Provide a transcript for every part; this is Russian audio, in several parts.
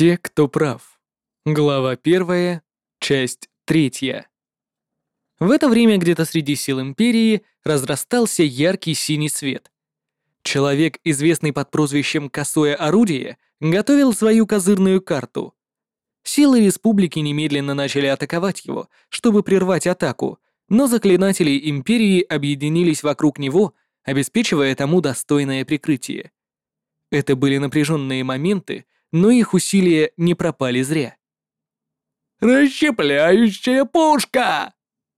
Те, кто прав. Глава первая, часть третья. В это время где-то среди сил Империи разрастался яркий синий свет. Человек, известный под прозвищем «Косое орудие», готовил свою козырную карту. Силы Республики немедленно начали атаковать его, чтобы прервать атаку, но заклинатели Империи объединились вокруг него, обеспечивая тому достойное прикрытие. Это были напряженные моменты, но их усилия не пропали зря. «Расщепляющая пушка!»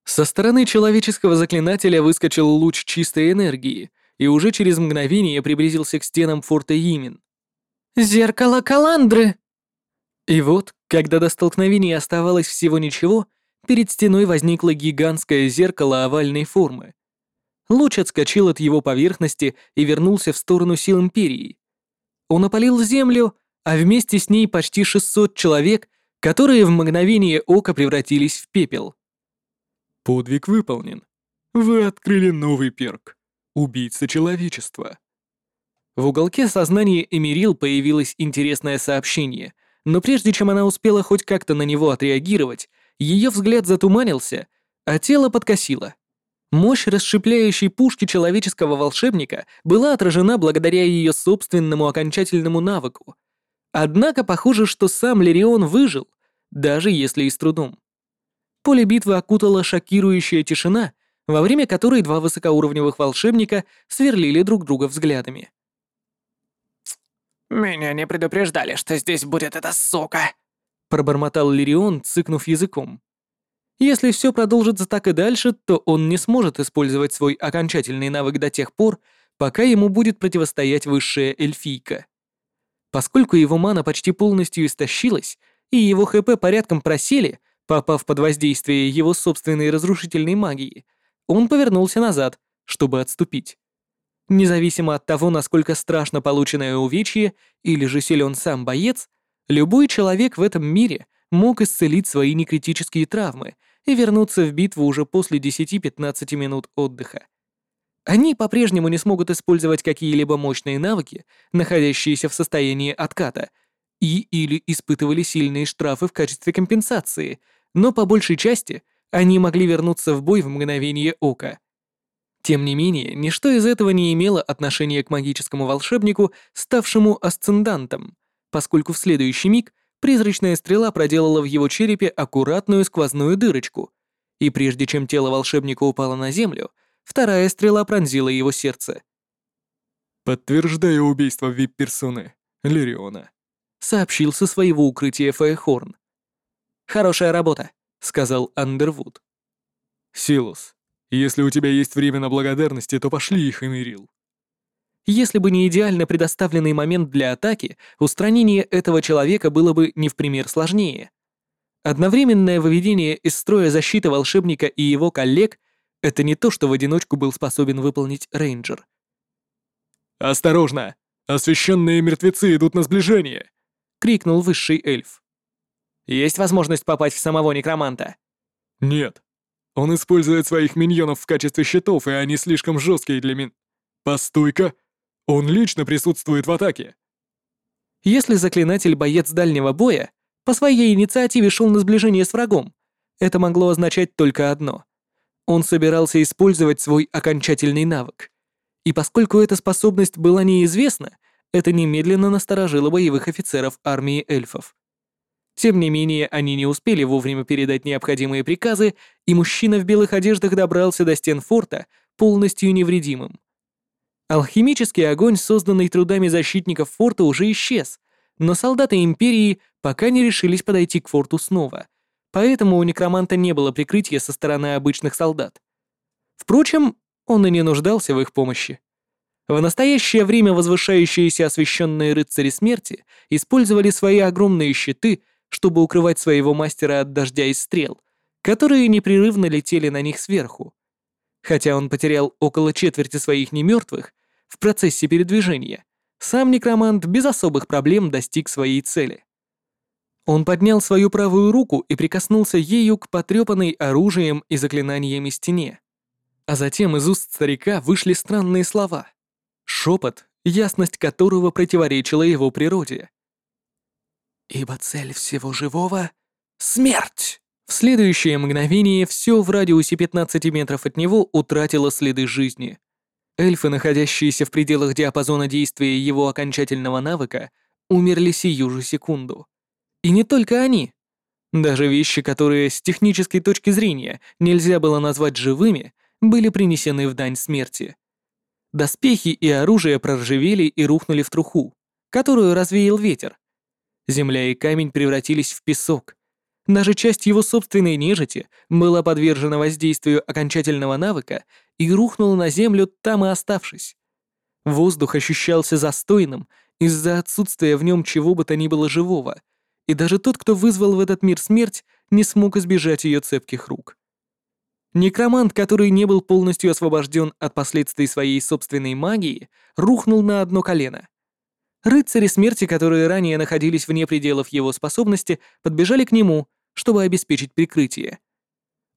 Со стороны человеческого заклинателя выскочил луч чистой энергии и уже через мгновение приблизился к стенам форта Йимин. «Зеркало Каландры!» И вот, когда до столкновения оставалось всего ничего, перед стеной возникло гигантское зеркало овальной формы. Луч отскочил от его поверхности и вернулся в сторону сил Империи. Он опалил землю, а вместе с ней почти 600 человек, которые в мгновение ока превратились в пепел. Подвиг выполнен. Вы открыли новый перк. Убийца человечества. В уголке сознания Эмирил появилось интересное сообщение, но прежде чем она успела хоть как-то на него отреагировать, ее взгляд затуманился, а тело подкосило. Мощь расшипляющей пушки человеческого волшебника была отражена благодаря ее собственному окончательному навыку. Однако похоже, что сам Лирион выжил, даже если и с трудом. Поле битвы окутала шокирующая тишина, во время которой два высокоуровневых волшебника сверлили друг друга взглядами. «Меня не предупреждали, что здесь будет эта сука!» пробормотал Лирион, цыкнув языком. Если все продолжится так и дальше, то он не сможет использовать свой окончательный навык до тех пор, пока ему будет противостоять высшая эльфийка. Поскольку его мана почти полностью истощилась, и его ХП порядком просели, попав под воздействие его собственной разрушительной магии, он повернулся назад, чтобы отступить. Независимо от того, насколько страшно полученное увечье или же силен сам боец, любой человек в этом мире мог исцелить свои некритические травмы и вернуться в битву уже после 10-15 минут отдыха. Они по-прежнему не смогут использовать какие-либо мощные навыки, находящиеся в состоянии отката, и или испытывали сильные штрафы в качестве компенсации, но по большей части они могли вернуться в бой в мгновение ока. Тем не менее, ничто из этого не имело отношения к магическому волшебнику, ставшему асцендантом, поскольку в следующий миг Призрачная стрела проделала в его черепе аккуратную сквозную дырочку, и прежде чем тело волшебника упало на землю, вторая стрела пронзила его сердце. «Подтверждаю убийство вип-персоны, Лириона», — сообщил со своего укрытия Фэйхорн. «Хорошая работа», — сказал Андервуд. «Силус, если у тебя есть время на благодарности, то пошли их, Эмирил», если бы не идеально предоставленный момент для атаки, устранение этого человека было бы не в пример сложнее. Одновременное выведение из строя защиты волшебника и его коллег — это не то, что в одиночку был способен выполнить рейнджер. «Осторожно! Освященные мертвецы идут на сближение!» — крикнул высший эльф. «Есть возможность попасть в самого некроманта?» «Нет. Он использует своих миньонов в качестве щитов, и они слишком жесткие для мин...» «Постой-ка! Он лично присутствует в атаке. Если заклинатель боец дальнего боя по своей инициативе шел на сближение с врагом, это могло означать только одно. Он собирался использовать свой окончательный навык. И поскольку эта способность была неизвестна, это немедленно насторожило боевых офицеров армии эльфов. Тем не менее, они не успели вовремя передать необходимые приказы, и мужчина в белых одеждах добрался до стен форта полностью невредимым. Алхимический огонь, созданный трудами защитников форта, уже исчез, но солдаты Империи пока не решились подойти к форту снова, поэтому у некроманта не было прикрытия со стороны обычных солдат. Впрочем, он и не нуждался в их помощи. В настоящее время возвышающиеся освященные рыцари смерти использовали свои огромные щиты, чтобы укрывать своего мастера от дождя и стрел, которые непрерывно летели на них сверху. Хотя он потерял около четверти своих немертвых в процессе передвижения, сам некромант без особых проблем достиг своей цели. Он поднял свою правую руку и прикоснулся ею к потрепанной оружием и заклинаниями стене. А затем из уст старика вышли странные слова. Шепот, ясность которого противоречила его природе. Ибо цель всего живого — смерть. В следующее мгновение все в радиусе 15 метров от него утратило следы жизни. Эльфы, находящиеся в пределах диапазона действия его окончательного навыка, умерли сию же секунду. И не только они. Даже вещи, которые с технической точки зрения нельзя было назвать живыми, были принесены в дань смерти. Доспехи и оружие проржавели и рухнули в труху, которую развеял ветер. Земля и камень превратились в песок. Даже часть его собственной нежити была подвержена воздействию окончательного навыка и рухнула на землю, там и оставшись. Воздух ощущался застойным из-за отсутствия в нем чего бы то ни было живого, и даже тот, кто вызвал в этот мир смерть, не смог избежать ее цепких рук. Некромант, который не был полностью освобожден от последствий своей собственной магии, рухнул на одно колено. Рыцари смерти, которые ранее находились вне пределов его способности, подбежали к нему, чтобы обеспечить прикрытие.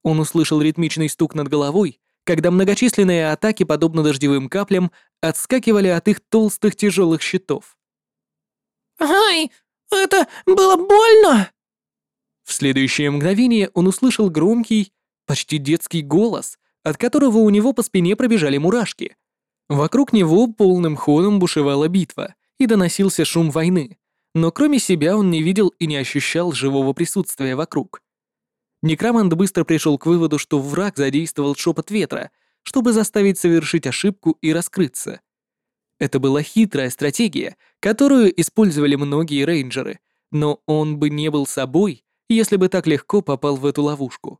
Он услышал ритмичный стук над головой, когда многочисленные атаки, подобно дождевым каплям, отскакивали от их толстых тяжелых щитов. «Ай, это было больно!» В следующее мгновение он услышал громкий, почти детский голос, от которого у него по спине пробежали мурашки. Вокруг него полным ходом бушевала битва, и доносился шум войны, но кроме себя он не видел и не ощущал живого присутствия вокруг. Некромант быстро пришел к выводу, что враг задействовал шепот ветра, чтобы заставить совершить ошибку и раскрыться. Это была хитрая стратегия, которую использовали многие рейнджеры, но он бы не был собой, если бы так легко попал в эту ловушку.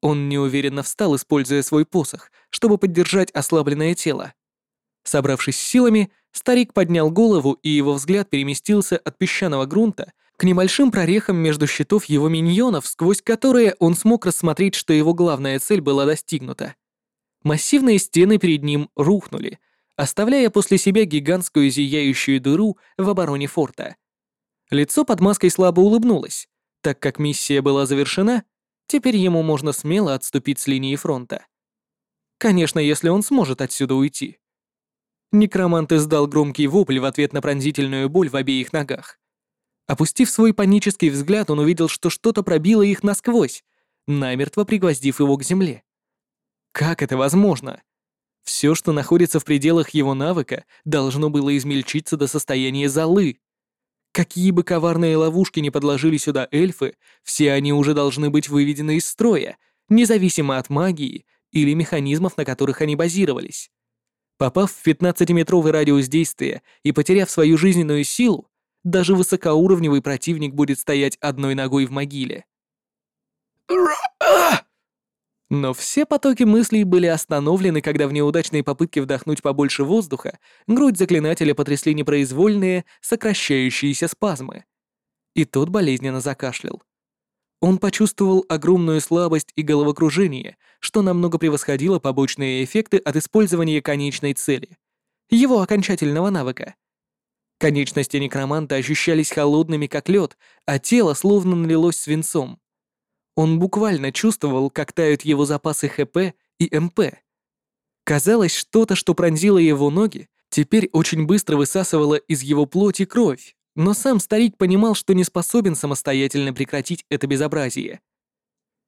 Он неуверенно встал, используя свой посох, чтобы поддержать ослабленное тело. Собравшись силами, старик поднял голову, и его взгляд переместился от песчаного грунта к небольшим прорехам между щитов его миньонов, сквозь которые он смог рассмотреть, что его главная цель была достигнута. Массивные стены перед ним рухнули, оставляя после себя гигантскую зияющую дыру в обороне форта. Лицо под маской слабо улыбнулось, так как миссия была завершена, теперь ему можно смело отступить с линии фронта. Конечно, если он сможет отсюда уйти. Некромант издал громкий вопль в ответ на пронзительную боль в обеих ногах. Опустив свой панический взгляд, он увидел, что что-то пробило их насквозь, намертво пригвоздив его к земле. Как это возможно? Все, что находится в пределах его навыка, должно было измельчиться до состояния золы. Какие бы коварные ловушки не подложили сюда эльфы, все они уже должны быть выведены из строя, независимо от магии или механизмов, на которых они базировались. Попав в 15-метровый радиус действия и потеряв свою жизненную силу, даже высокоуровневый противник будет стоять одной ногой в могиле. Но все потоки мыслей были остановлены, когда в неудачной попытке вдохнуть побольше воздуха грудь заклинателя потрясли непроизвольные, сокращающиеся спазмы. И тот болезненно закашлял. Он почувствовал огромную слабость и головокружение, что намного превосходило побочные эффекты от использования конечной цели — его окончательного навыка. Конечности некроманта ощущались холодными, как лед, а тело словно налилось свинцом. Он буквально чувствовал, как тают его запасы ХП и МП. Казалось, что-то, что пронзило его ноги, теперь очень быстро высасывало из его плоти кровь, но сам старик понимал, что не способен самостоятельно прекратить это безобразие.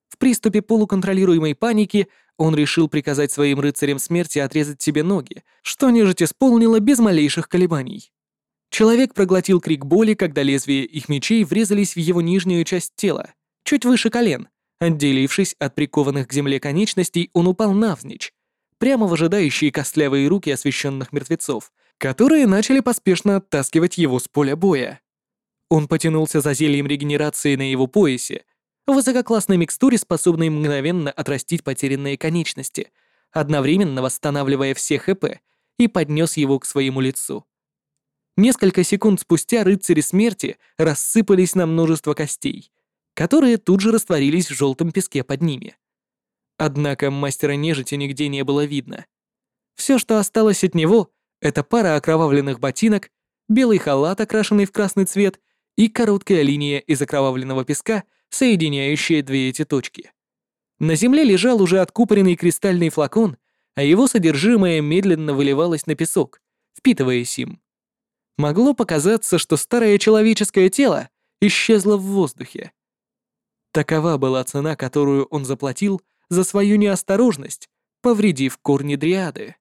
В приступе полуконтролируемой паники он решил приказать своим рыцарям смерти отрезать себе ноги, что нежить исполнила без малейших колебаний. Человек проглотил крик боли, когда лезвия их мечей врезались в его нижнюю часть тела, чуть выше колен. Отделившись от прикованных к земле конечностей, он упал навзничь, прямо в ожидающие костлявые руки освещенных мертвецов, которые начали поспешно оттаскивать его с поля боя. Он потянулся за зельем регенерации на его поясе, высококлассной микстуре, способной мгновенно отрастить потерянные конечности, одновременно восстанавливая все ХП, и поднес его к своему лицу. Несколько секунд спустя рыцари смерти рассыпались на множество костей, которые тут же растворились в желтом песке под ними. Однако мастера нежити нигде не было видно. Все, что осталось от него, это пара окровавленных ботинок, белый халат, окрашенный в красный цвет, и короткая линия из окровавленного песка, соединяющая две эти точки. На земле лежал уже откупоренный кристальный флакон, а его содержимое медленно выливалось на песок, впитываясь им. Могло показаться, что старое человеческое тело исчезла в воздухе. Такова была цена, которую он заплатил за свою неосторожность, повредив корни дриады.